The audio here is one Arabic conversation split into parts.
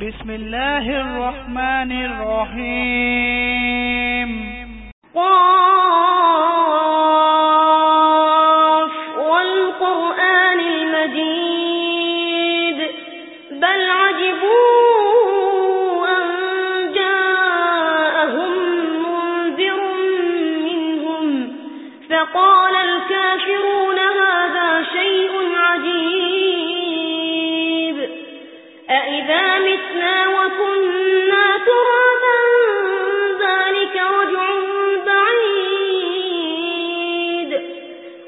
بسم الله الرحمن الرحيم. قاف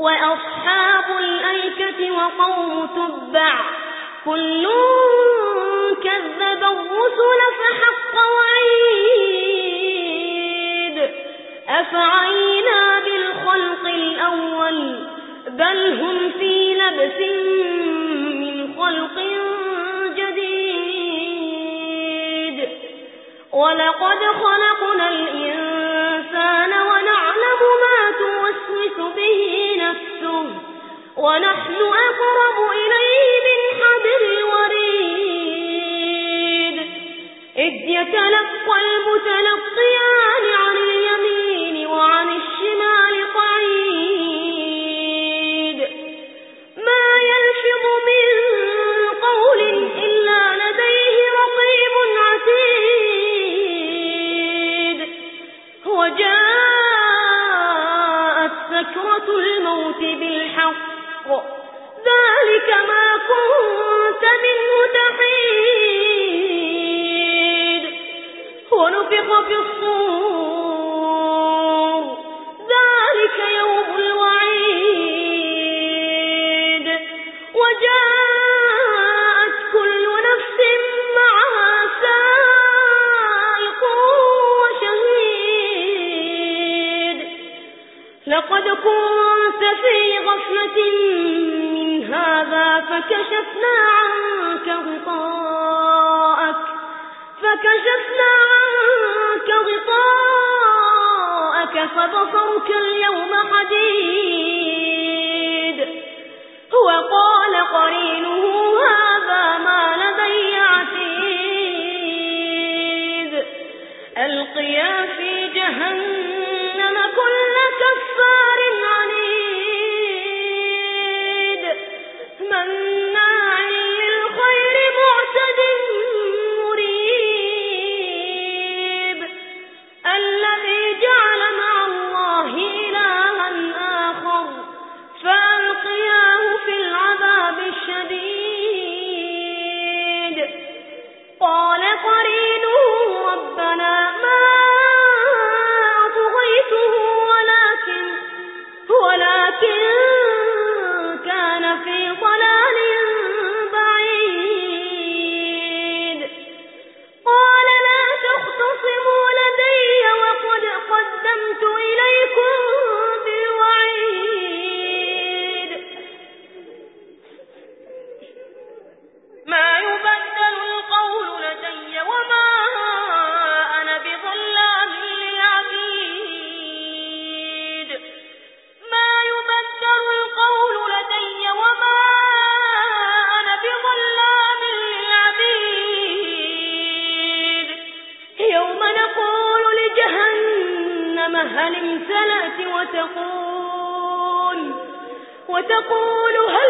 وأصحاب الأيكة وقوم تبع. كل كذب الرسل فحق ونحن أقرب إليه بالحق ذلك ما كنت منه تحيد. ونفخ في الصور. فكشفنا عنك غطاءك فكشفنا عنك غطاءك فبصرك اليوم حديد. وقال قرينه هذا ما وتقول هل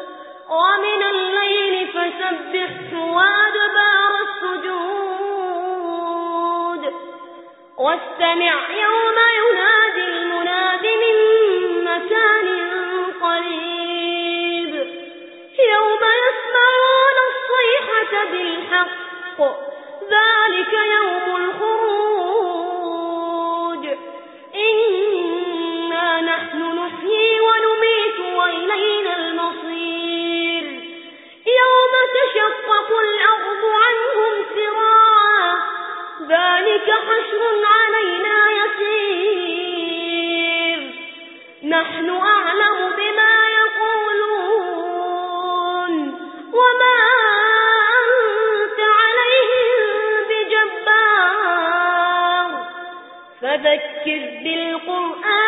ومن الليل فسبحه وأدبار السجود. واستمع يوم ينادي فذكر بالقرآن